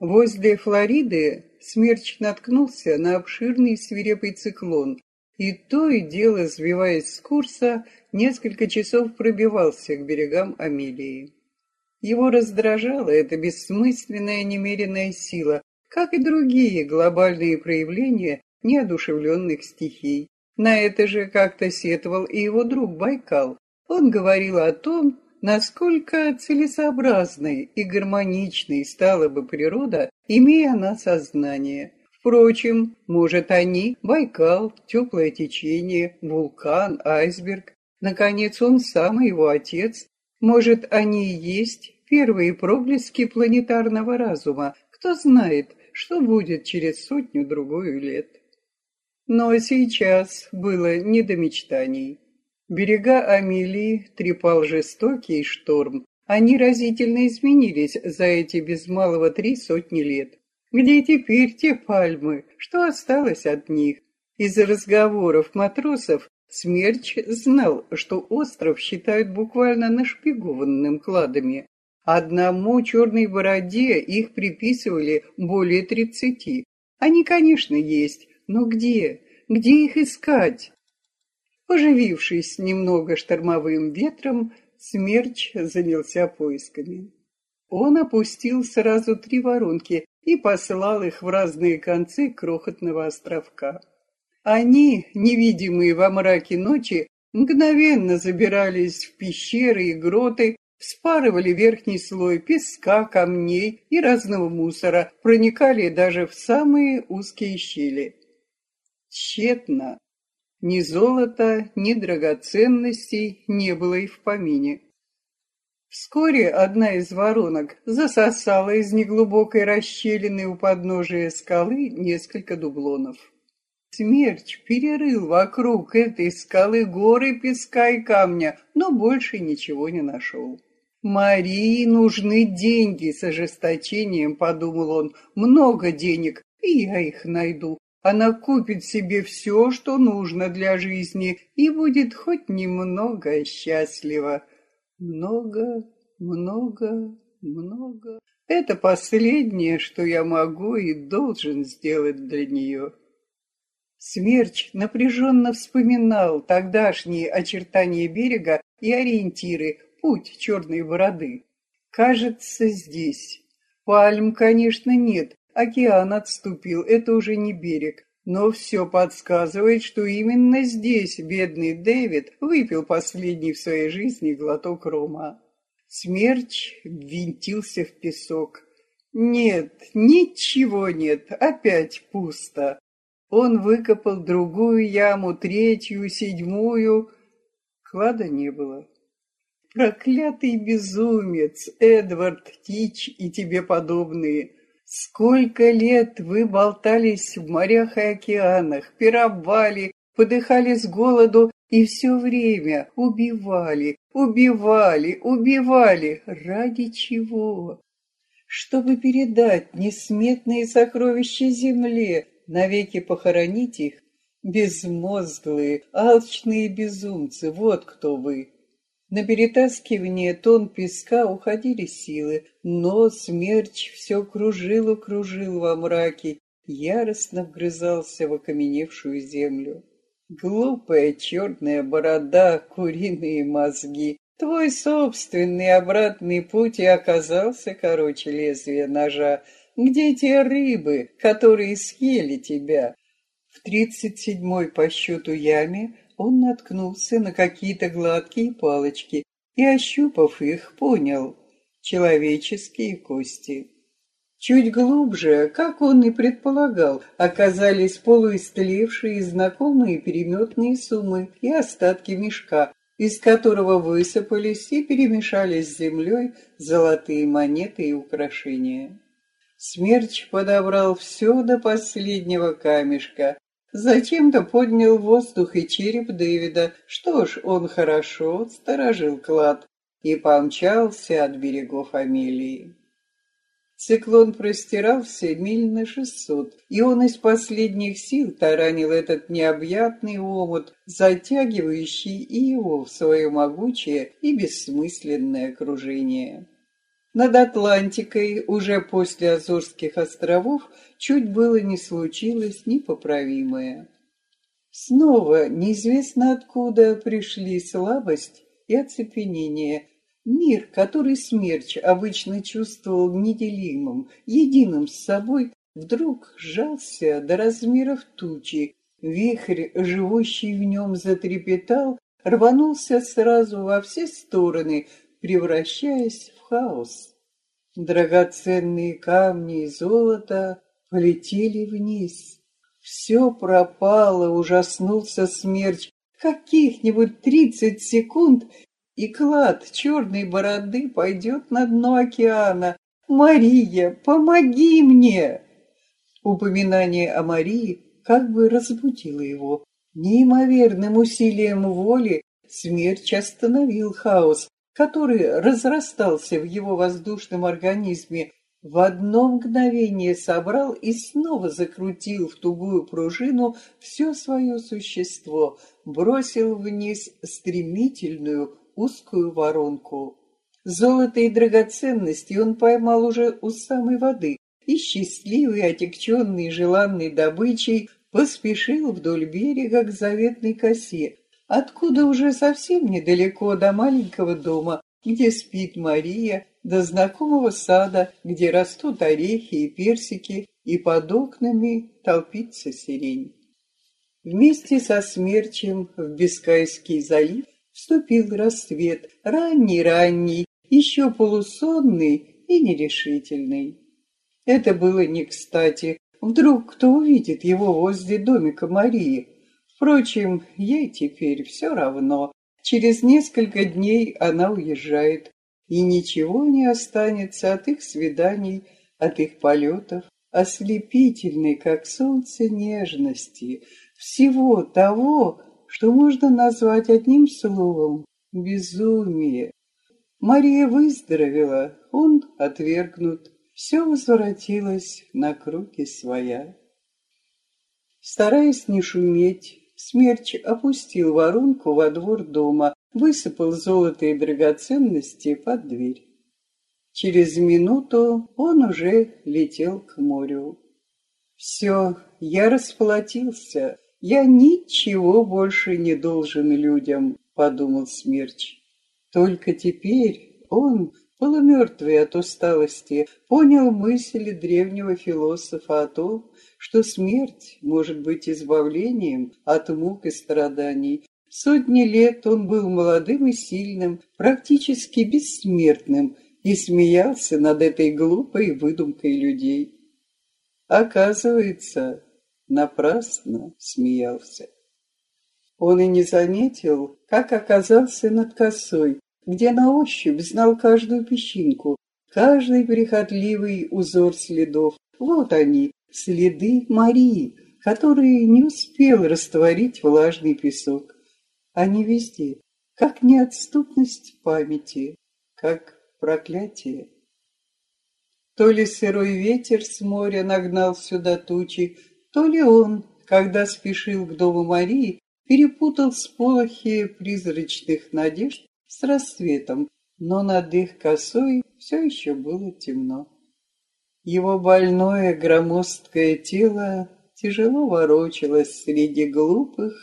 Возле Флориды смерч наткнулся на обширный свирепый циклон, и то и дело, сбиваясь с курса, несколько часов пробивался к берегам Амелии. Его раздражала эта бессмысленная немеренная сила, как и другие глобальные проявления неодушевленных стихий. На это же как-то сетовал и его друг Байкал. Он говорил о том, насколько целесообразной и гармоничной стала бы природа, имея она сознание. Впрочем, может они, Байкал, теплое течение, вулкан, айсберг, наконец он сам и его отец, может они и есть первые проблески планетарного разума, кто знает, что будет через сотню-другую лет. Но сейчас было не до мечтаний. Берега Амелии трепал жестокий шторм. Они разительно изменились за эти без малого три сотни лет. Где теперь те пальмы? Что осталось от них? Из разговоров матросов Смерч знал, что остров считают буквально нашпигованным кладами. Одному черной бороде их приписывали более тридцати. Они, конечно, есть, но где? Где их искать? Поживившись немного штормовым ветром, смерч занялся поисками. Он опустил сразу три воронки и послал их в разные концы крохотного островка. Они, невидимые во мраке ночи, мгновенно забирались в пещеры и гроты, вспарывали верхний слой песка, камней и разного мусора, проникали даже в самые узкие щели. Тщетно. Ни золота, ни драгоценностей не было и в помине. Вскоре одна из воронок засосала из неглубокой расщелины у подножия скалы несколько дублонов. Смерч перерыл вокруг этой скалы горы песка и камня, но больше ничего не нашел. «Марии нужны деньги», — с ожесточением подумал он. «Много денег, и я их найду. Она купит себе все, что нужно для жизни, и будет хоть немного счастлива. Много, много, много. Это последнее, что я могу и должен сделать для нее. Смерч напряженно вспоминал тогдашние очертания берега и ориентиры, путь черной бороды. Кажется, здесь. Пальм, конечно, нет, Океан отступил, это уже не берег. Но все подсказывает, что именно здесь бедный Дэвид выпил последний в своей жизни глоток рома. Смерч ввинтился в песок. Нет, ничего нет, опять пусто. Он выкопал другую яму, третью, седьмую. Клада не было. Проклятый безумец, Эдвард Тич и тебе подобные. Сколько лет вы болтались в морях и океанах, пировали, подыхали с голоду и все время убивали, убивали, убивали. Ради чего? Чтобы передать несметные сокровища земле, навеки похоронить их? Безмозглые, алчные безумцы, вот кто вы. На перетаскивание тон песка уходили силы, но смерч все кружил и кружил во мраке, яростно вгрызался в окаменевшую землю. Глупая черная борода, куриные мозги. Твой собственный обратный путь и оказался короче лезвия ножа. Где те рыбы, которые съели тебя? В тридцать седьмой по счету яме он наткнулся на какие-то гладкие палочки и, ощупав их, понял — человеческие кости. Чуть глубже, как он и предполагал, оказались полуистлевшие знакомые переметные суммы и остатки мешка, из которого высыпались и перемешались с землей золотые монеты и украшения. Смерч подобрал все до последнего камешка, Зачем-то поднял воздух и череп Дэвида. Что ж, он хорошо сторожил клад и помчался от берегов Амелии. Циклон простирался миль на шестьсот, и он из последних сил таранил этот необъятный омут, затягивающий и его в свое могучее и бессмысленное окружение. Над Атлантикой уже после Азорских островов чуть было не случилось непоправимое. Снова неизвестно откуда пришли слабость и оцепенение. Мир, который смерч обычно чувствовал неделимым, единым с собой, вдруг сжался до размеров тучи. Вихрь, живущий в нем, затрепетал, рванулся сразу во все стороны, превращаясь в хаос. Драгоценные камни и золото полетели вниз. Все пропало, ужаснулся смерч. Каких-нибудь тридцать секунд, и клад черной бороды пойдет на дно океана. «Мария, помоги мне!» Упоминание о Марии как бы разбудило его. Неимоверным усилием воли смерч остановил хаос, который разрастался в его воздушном организме, в одно мгновение собрал и снова закрутил в тугую пружину все свое существо, бросил вниз стремительную узкую воронку. Золото и драгоценности он поймал уже у самой воды и, счастливый, отягченный желанной добычей, поспешил вдоль берега к заветной косе, откуда уже совсем недалеко до маленького дома, где спит Мария, до знакомого сада, где растут орехи и персики, и под окнами толпится сирень. Вместе со смерчем в Бискайский залив вступил рассвет, ранний-ранний, еще полусонный и нерешительный. Это было не кстати. Вдруг кто увидит его возле домика Марии. Впрочем, ей теперь все равно. Через несколько дней она уезжает, и ничего не останется от их свиданий, от их полетов, ослепительной, как солнце, нежности, всего того, что можно назвать одним словом — безумие. Мария выздоровела, он отвергнут, все возвратилось на круги своя. Стараясь не шуметь, Смерч опустил воронку во двор дома, высыпал золото и драгоценности под дверь. Через минуту он уже летел к морю. «Все, я расплатился, я ничего больше не должен людям», — подумал Смерч. Только теперь он, полумертвый от усталости, понял мысли древнего философа о том, что смерть может быть избавлением от мук и страданий. Сотни лет он был молодым и сильным, практически бессмертным, и смеялся над этой глупой выдумкой людей. Оказывается, напрасно смеялся. Он и не заметил, как оказался над косой, где на ощупь знал каждую песчинку, каждый прихотливый узор следов. Вот они, следы Марии, которые не успел растворить влажный песок. Они везде, как неотступность памяти, как проклятие. То ли сырой ветер с моря нагнал сюда тучи, то ли он, когда спешил к дому Марии, перепутал сполохи призрачных надежд с рассветом, но над их косой все еще было темно. Его больное громоздкое тело тяжело ворочалось среди глупых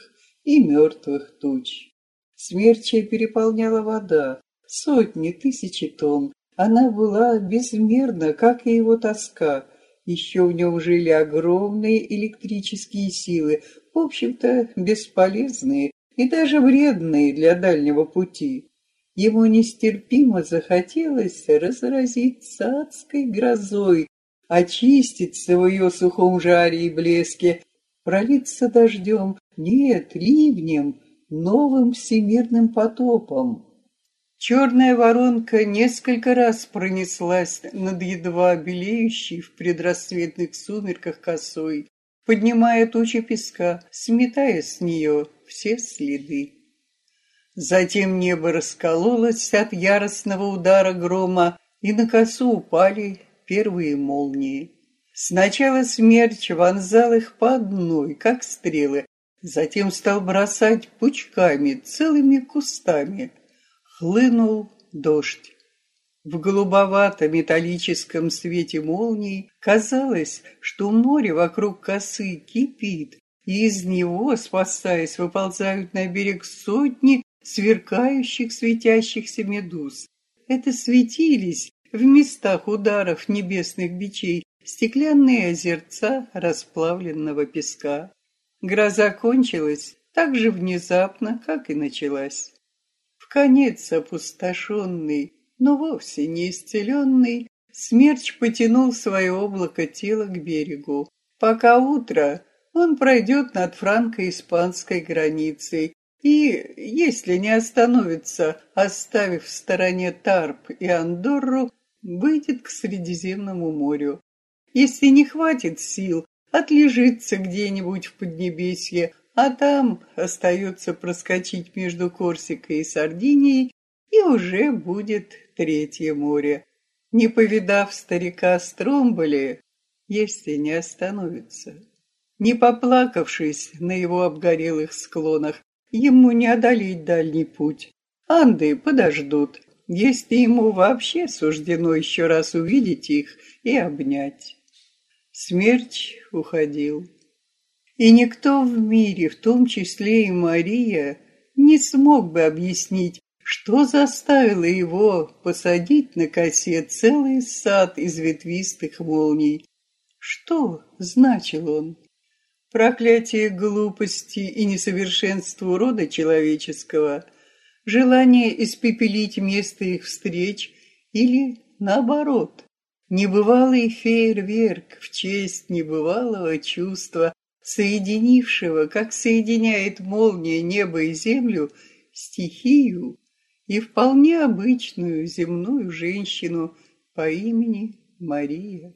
и мертвых туч. Смерчей переполняла вода, сотни, тысячи тонн. Она была безмерна, как и его тоска. Еще в нем жили огромные электрические силы, в общем-то, бесполезные и даже вредные для дальнего пути. Ему нестерпимо захотелось разразиться адской грозой, очиститься в ее сухом жаре и блеске, пролиться дождем, нет, ливнем, новым всемирным потопом. Черная воронка несколько раз пронеслась над едва белеющей в предрассветных сумерках косой, поднимая тучи песка, сметая с нее все следы. Затем небо раскололось от яростного удара грома, и на косу упали первые молнии. Сначала смерч вонзал их по одной, как стрелы, затем стал бросать пучками, целыми кустами. Хлынул дождь. В голубовато-металлическом свете молний казалось, что море вокруг косы кипит, и из него, спасаясь, выползают на берег сотни сверкающих светящихся медуз. Это светились в местах ударов небесных бичей стеклянные озерца расплавленного песка. Гроза кончилась так же внезапно, как и началась. В конец опустошенный, но вовсе не исцеленный, смерч потянул свое облако тела к берегу. Пока утро, он пройдет над франко-испанской границей и, если не остановится, оставив в стороне Тарп и Андорру, выйдет к Средиземному морю. Если не хватит сил, отлежится где-нибудь в Поднебесье, а там остается проскочить между Корсикой и Сардинией, и уже будет Третье море. Не повидав старика Стромболи, если не остановится. Не поплакавшись на его обгорелых склонах, ему не одолеть дальний путь. Анды подождут, если ему вообще суждено еще раз увидеть их и обнять. Смерч уходил. И никто в мире, в том числе и Мария, не смог бы объяснить, что заставило его посадить на косе целый сад из ветвистых молний. Что значил он? Проклятие глупости и несовершенства рода человеческого – желание испепелить место их встреч или, наоборот, небывалый фейерверк в честь небывалого чувства, соединившего, как соединяет молния небо и землю, стихию и вполне обычную земную женщину по имени Мария.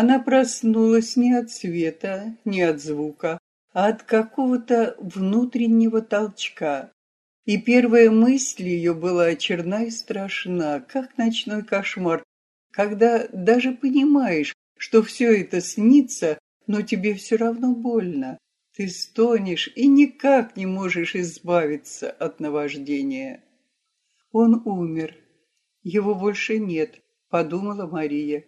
Она проснулась не от света, не от звука, а от какого-то внутреннего толчка. И первая мысль ее была черна и страшна, как ночной кошмар, когда даже понимаешь, что все это снится, но тебе все равно больно. Ты стонешь и никак не можешь избавиться от наваждения. Он умер. Его больше нет, подумала Мария.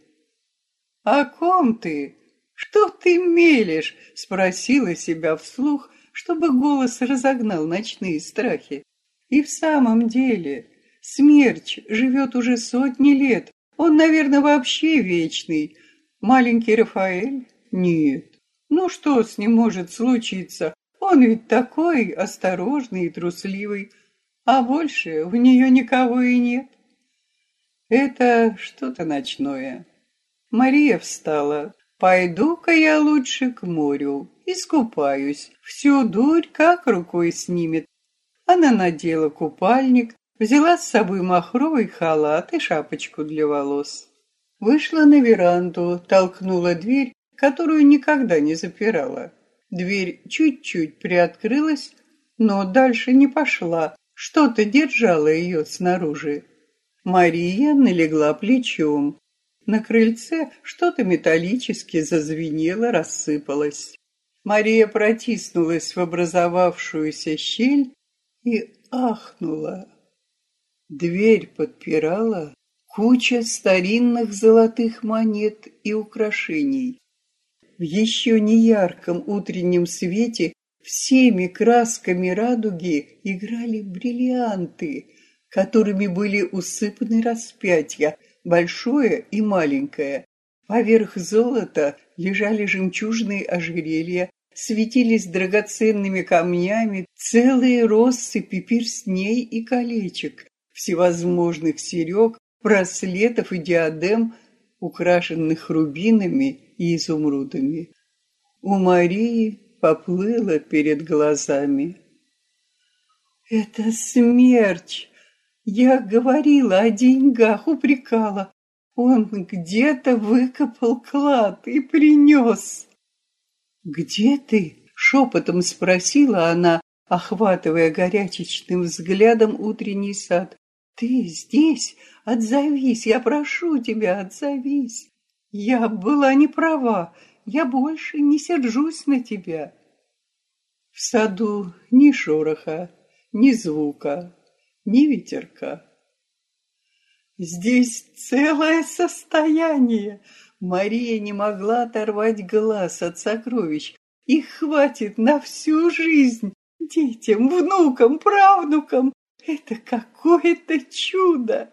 «О ком ты? Что ты мелешь?» — спросила себя вслух, чтобы голос разогнал ночные страхи. И в самом деле, смерч живет уже сотни лет. Он, наверное, вообще вечный. Маленький Рафаэль? Нет. Ну что с ним может случиться? Он ведь такой осторожный и трусливый. А больше в нее никого и нет. Это что-то ночное. Мария встала. «Пойду-ка я лучше к морю, искупаюсь, всю дурь как рукой снимет». Она надела купальник, взяла с собой махровый халат и шапочку для волос. Вышла на веранду, толкнула дверь, которую никогда не запирала. Дверь чуть-чуть приоткрылась, но дальше не пошла, что-то держало ее снаружи. Мария налегла плечом, на крыльце что-то металлически зазвенело, рассыпалось. Мария протиснулась в образовавшуюся щель и ахнула. Дверь подпирала куча старинных золотых монет и украшений. В еще неярком утреннем свете всеми красками радуги играли бриллианты, которыми были усыпаны распятия, большое и маленькое. Поверх золота лежали жемчужные ожерелья, светились драгоценными камнями целые россыпи перстней и колечек, всевозможных серег, браслетов и диадем, украшенных рубинами и изумрудами. У Марии поплыло перед глазами. «Это смерч!» Я говорила о деньгах, упрекала. Он где-то выкопал клад и принес. «Где ты?» — шепотом спросила она, охватывая горячечным взглядом утренний сад. «Ты здесь? Отзовись, я прошу тебя, отзовись!» «Я была не права, я больше не сержусь на тебя!» В саду ни шороха, ни звука, ни ветерка. Здесь целое состояние. Мария не могла оторвать глаз от сокровищ. Их хватит на всю жизнь. Детям, внукам, правнукам. Это какое-то чудо.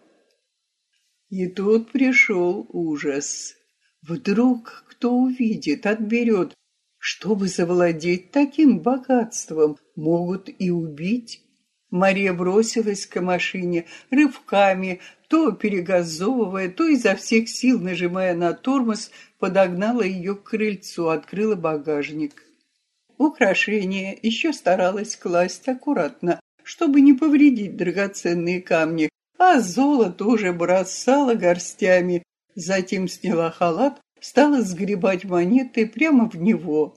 И тут пришел ужас. Вдруг кто увидит, отберет. Чтобы завладеть таким богатством, могут и убить. Мария бросилась к машине рывками, то перегазовывая, то изо всех сил нажимая на тормоз, подогнала ее к крыльцу, открыла багажник. Украшения еще старалась класть аккуратно, чтобы не повредить драгоценные камни, а золото уже бросала горстями. Затем сняла халат, стала сгребать монеты прямо в него.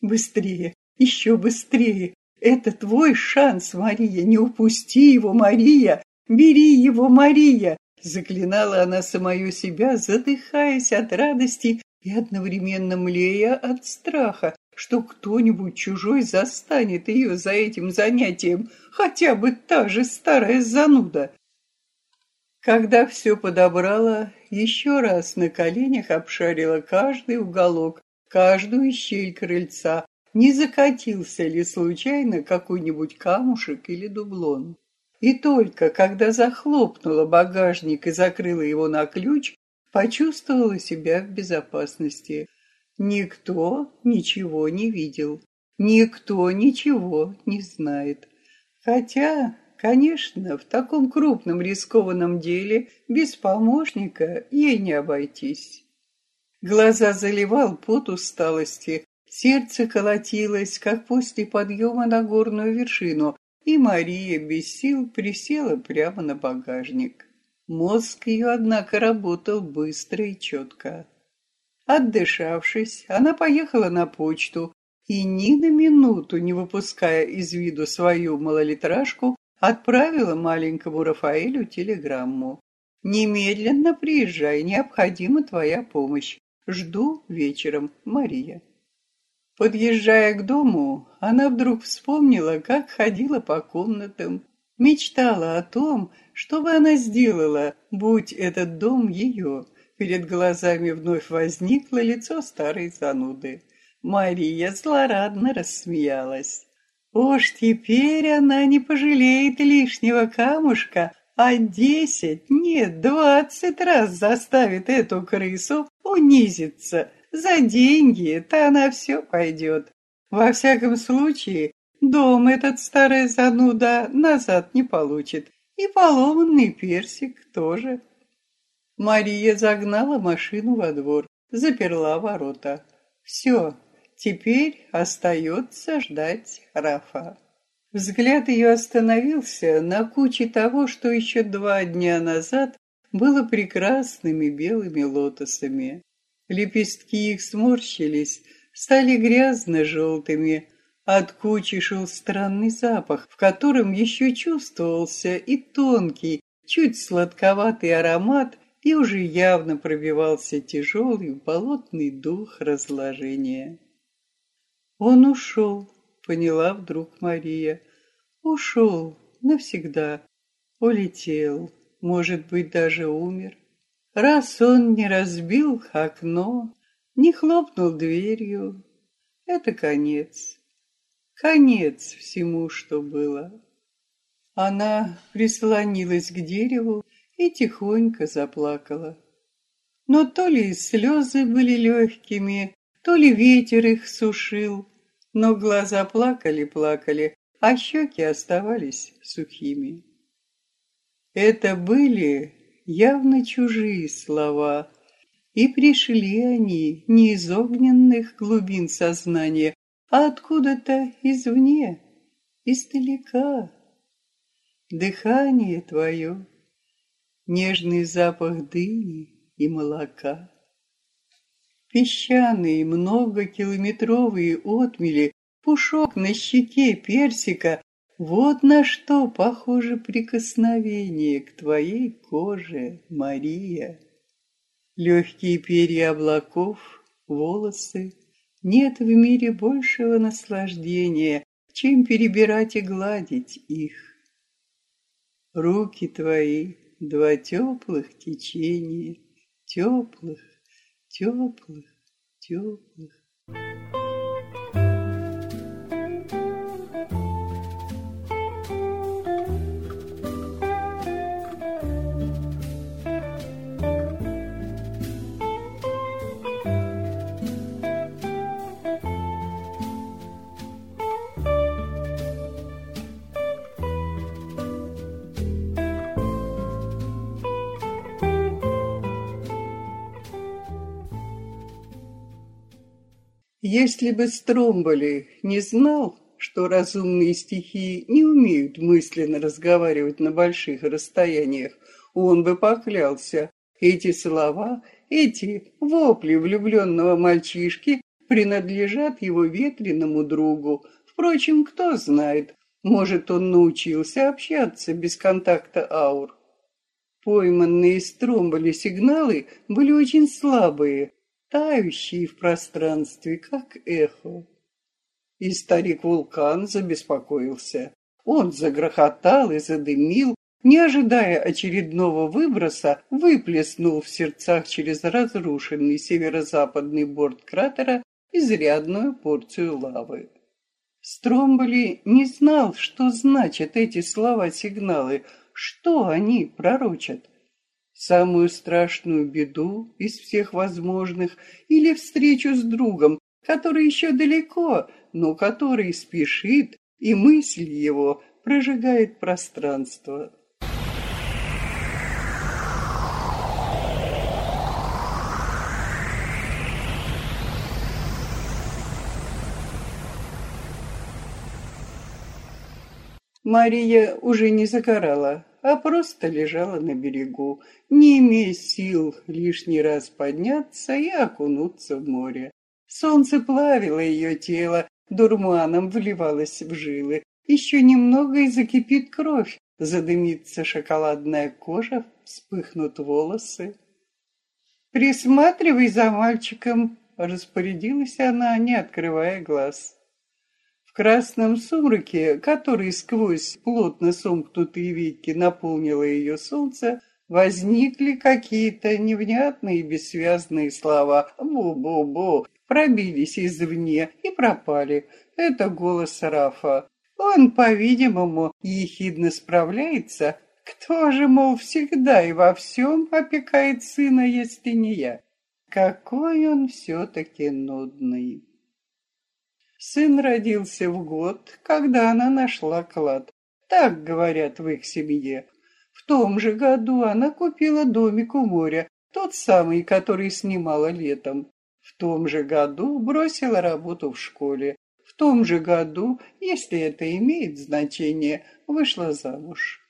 «Быстрее, еще быстрее! Это твой шанс, Мария, не упусти его, Мария! «Бери его, Мария!» Заклинала она самую себя, задыхаясь от радости и одновременно млея от страха, что кто-нибудь чужой застанет ее за этим занятием, хотя бы та же старая зануда. Когда все подобрала, еще раз на коленях обшарила каждый уголок, каждую щель крыльца, не закатился ли случайно какой-нибудь камушек или дублон. И только когда захлопнула багажник и закрыла его на ключ, почувствовала себя в безопасности. Никто ничего не видел, никто ничего не знает. Хотя, конечно, в таком крупном рискованном деле без помощника ей не обойтись. Глаза заливал пот усталости, сердце колотилось, как после подъема на горную вершину, и Мария без сил присела прямо на багажник. Мозг ее, однако, работал быстро и четко. Отдышавшись, она поехала на почту и ни на минуту, не выпуская из виду свою малолитражку, отправила маленькому Рафаэлю телеграмму. «Немедленно приезжай, необходима твоя помощь. Жду вечером, Мария». Подъезжая к дому, она вдруг вспомнила, как ходила по комнатам, мечтала о том, что бы она сделала, будь этот дом ее. Перед глазами вновь возникло лицо старой зануды. Мария злорадно рассмеялась. Уж теперь она не пожалеет лишнего камушка, а десять, нет, двадцать раз заставит эту крысу унизиться за деньги-то она все пойдет. Во всяком случае, дом этот старая зануда назад не получит. И поломанный персик тоже. Мария загнала машину во двор, заперла ворота. Все, теперь остается ждать Рафа. Взгляд ее остановился на куче того, что еще два дня назад было прекрасными белыми лотосами. Лепестки их сморщились, стали грязно-желтыми. От кучи шел странный запах, в котором еще чувствовался и тонкий, чуть сладковатый аромат, и уже явно пробивался тяжелый болотный дух разложения. Он ушел, поняла вдруг Мария. Ушел навсегда, улетел, может быть, даже умер. Раз он не разбил окно, не хлопнул дверью, это конец. Конец всему, что было. Она прислонилась к дереву и тихонько заплакала. Но то ли слезы были легкими, то ли ветер их сушил, но глаза плакали-плакали, а щеки оставались сухими. Это были явно чужие слова, и пришли они не из огненных глубин сознания, а откуда-то извне, издалека. Дыхание твое, нежный запах дыни и молока. Песчаные многокилометровые отмели, пушок на щеке персика — вот на что похоже прикосновение к твоей коже, Мария. Легкие перья облаков, волосы. Нет в мире большего наслаждения, чем перебирать и гладить их. Руки твои — два теплых течения, теплых, теплых, теплых. Если бы Стромболи не знал, что разумные стихии не умеют мысленно разговаривать на больших расстояниях, он бы поклялся, эти слова, эти вопли влюбленного мальчишки принадлежат его ветреному другу. Впрочем, кто знает, может, он научился общаться без контакта аур. Пойманные Стромболи сигналы были очень слабые, тающие в пространстве, как эхо. И старик-вулкан забеспокоился. Он загрохотал и задымил, не ожидая очередного выброса, выплеснул в сердцах через разрушенный северо-западный борт кратера изрядную порцию лавы. Стромболи не знал, что значат эти слова-сигналы, что они пророчат самую страшную беду из всех возможных или встречу с другом, который еще далеко, но который спешит, и мысль его прожигает пространство. Мария уже не загорала, а просто лежала на берегу, не имея сил лишний раз подняться и окунуться в море. Солнце плавило ее тело, дурманом вливалось в жилы. Еще немного и закипит кровь, задымится шоколадная кожа, вспыхнут волосы. «Присматривай за мальчиком», — распорядилась она, не открывая глаз красном сумраке, который сквозь плотно сомкнутые веки наполнило ее солнце, возникли какие-то невнятные бессвязные слова «бу-бу-бу», пробились извне и пропали. Это голос Рафа. Он, по-видимому, ехидно справляется. Кто же, мол, всегда и во всем опекает сына, если не я? Какой он все-таки нудный. Сын родился в год, когда она нашла клад. Так говорят в их семье. В том же году она купила домик у моря, тот самый, который снимала летом. В том же году бросила работу в школе. В том же году, если это имеет значение, вышла замуж.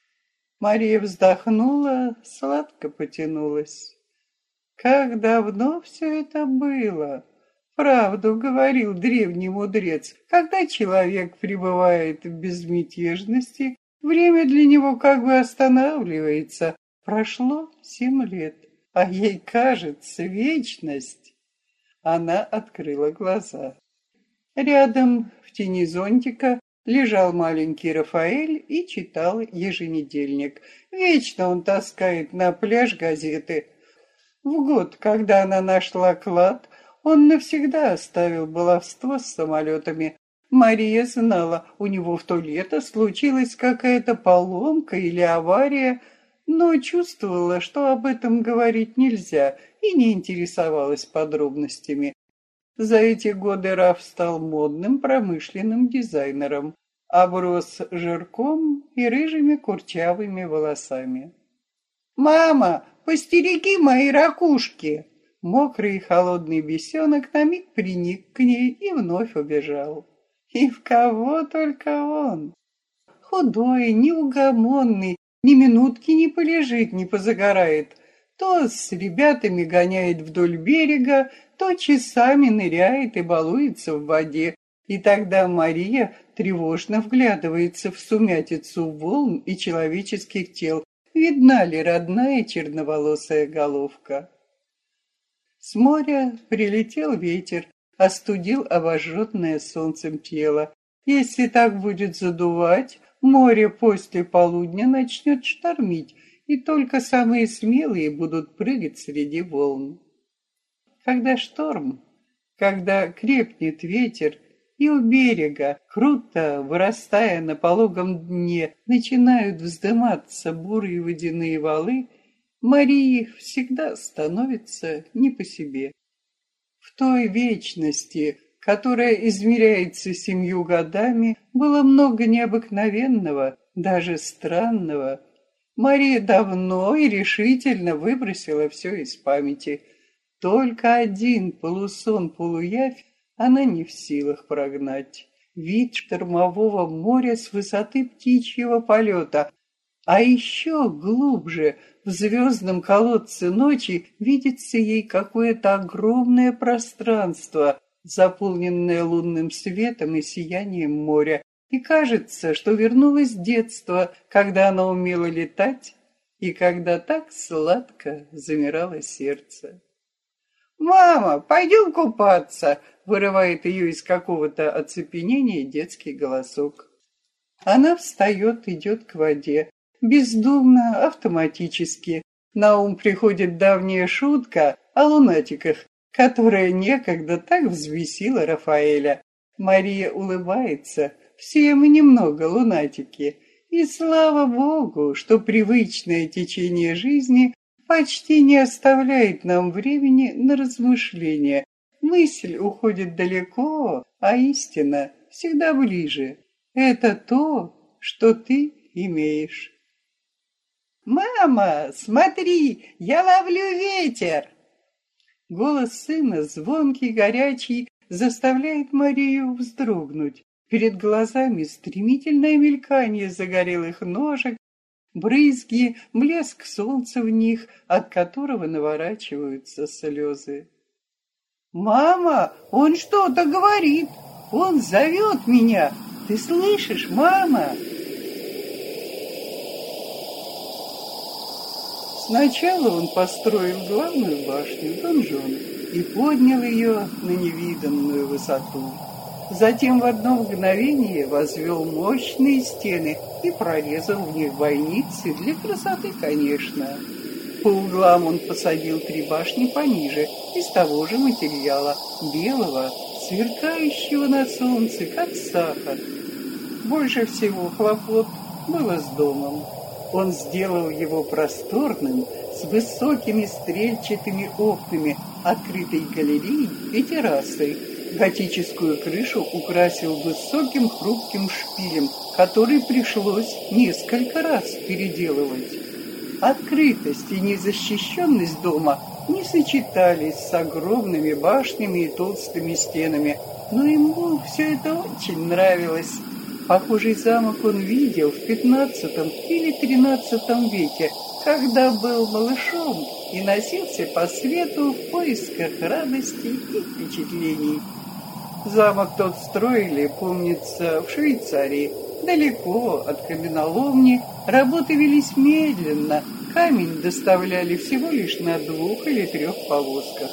Мария вздохнула, сладко потянулась. Как давно все это было? Правду говорил древний мудрец. Когда человек пребывает в безмятежности, время для него как бы останавливается. Прошло семь лет, а ей кажется вечность. Она открыла глаза. Рядом, в тени зонтика, лежал маленький Рафаэль и читал еженедельник. Вечно он таскает на пляж газеты. В год, когда она нашла клад, он навсегда оставил баловство с самолетами. Мария знала, у него в то лето случилась какая-то поломка или авария, но чувствовала, что об этом говорить нельзя, и не интересовалась подробностями. За эти годы Раф стал модным промышленным дизайнером, оброс жирком и рыжими курчавыми волосами. «Мама, постереги мои ракушки!» Мокрый и холодный бесенок на миг приник к ней и вновь убежал. И в кого только он! Худой, неугомонный, ни минутки не полежит, не позагорает. То с ребятами гоняет вдоль берега, то часами ныряет и балуется в воде. И тогда Мария тревожно вглядывается в сумятицу волн и человеческих тел. Видна ли родная черноволосая головка? С моря прилетел ветер, остудил обожженное солнцем тело. Если так будет задувать, море после полудня начнет штормить, и только самые смелые будут прыгать среди волн. Когда шторм, когда крепнет ветер, и у берега, круто вырастая на пологом дне, начинают вздыматься бурые водяные валы, Марии всегда становится не по себе. В той вечности, которая измеряется семью годами, было много необыкновенного, даже странного, Мария давно и решительно выбросила все из памяти. Только один полусон-полуявь она не в силах прогнать. Вид штормового моря с высоты птичьего полета, а еще глубже, в звездном колодце ночи, видится ей какое-то огромное пространство, заполненное лунным светом и сиянием моря, и кажется, что вернулось детство, когда она умела летать, и когда так сладко замирало сердце. «Мама, пойдем купаться!» — вырывает ее из какого-то оцепенения детский голосок. Она встает, идет к воде, бездумно, автоматически. На ум приходит давняя шутка о лунатиках, которая некогда так взвесила Рафаэля. Мария улыбается — все мы немного лунатики, и слава богу, что привычное течение жизни почти не оставляет нам времени на размышления. Мысль уходит далеко, а истина всегда ближе. Это то, что ты имеешь. «Мама, смотри, я ловлю ветер!» Голос сына, звонкий, горячий, заставляет Марию вздрогнуть. Перед глазами стремительное мелькание загорелых ножек, брызги, блеск солнца в них, от которого наворачиваются слезы. «Мама, он что-то говорит! Он зовет меня! Ты слышишь, мама?» Сначала он построил главную башню, донжон, и поднял ее на невиданную высоту. Затем в одно мгновение возвел мощные стены и прорезал в них бойницы, для красоты, конечно. По углам он посадил три башни пониже, из того же материала, белого, сверкающего на солнце, как сахар. Больше всего хлопот было с домом. Он сделал его просторным, с высокими стрельчатыми окнами, открытой галереей и террасой, Готическую крышу украсил высоким хрупким шпилем, который пришлось несколько раз переделывать. Открытость и незащищенность дома не сочетались с огромными башнями и толстыми стенами, но ему все это очень нравилось. Похожий замок он видел в пятнадцатом или тринадцатом веке, когда был малышом и носился по свету в поисках радости и впечатлений. Замок тот строили, помнится, в Швейцарии, далеко от каменоломни. Работы велись медленно, камень доставляли всего лишь на двух или трех повозках.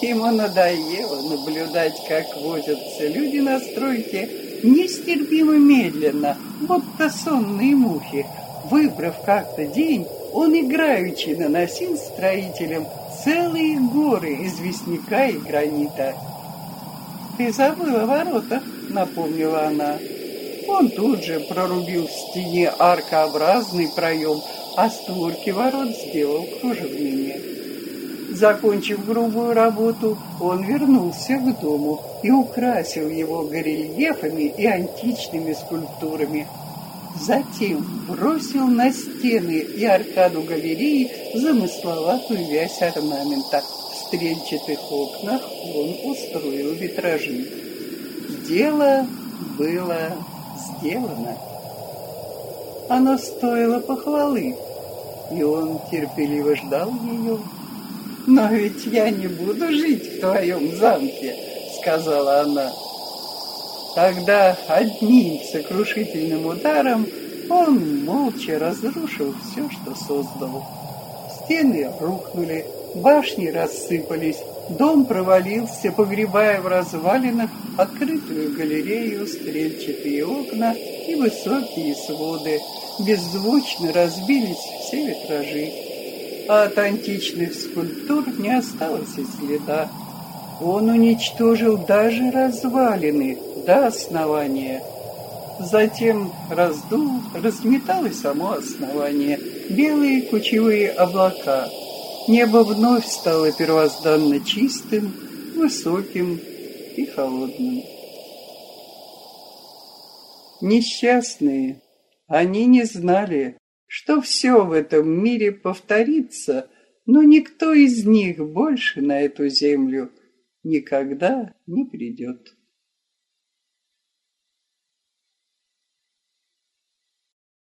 Ему надоело наблюдать, как возятся люди на стройке, нестерпимо медленно, будто сонные мухи. Выбрав как-то день, он играючи наносил строителям целые горы известняка и гранита. «Ты забыла ворота», — напомнила она. Он тут же прорубил в стене аркообразный проем, а створки ворот сделал кружевными. Закончив грубую работу, он вернулся к дому и украсил его горельефами и античными скульптурами. Затем бросил на стены и аркаду галереи замысловатую вязь орнамента — стрельчатых окнах он устроил витражи. Дело было сделано. Оно стоило похвалы. и он терпеливо ждал ее. «Но ведь я не буду жить в твоем замке», — сказала она. Тогда одним сокрушительным ударом он молча разрушил все, что создал. Стены рухнули, башни рассыпались, дом провалился, погребая в развалинах открытую галерею, стрельчатые окна и высокие своды. Беззвучно разбились все витражи. От античных скульптур не осталось и следа. Он уничтожил даже развалины до основания. Затем раздул, разметал и само основание, белые кучевые облака. Небо вновь стало первозданно чистым, высоким и холодным. Несчастные, они не знали, что все в этом мире повторится, но никто из них больше на эту землю никогда не придет.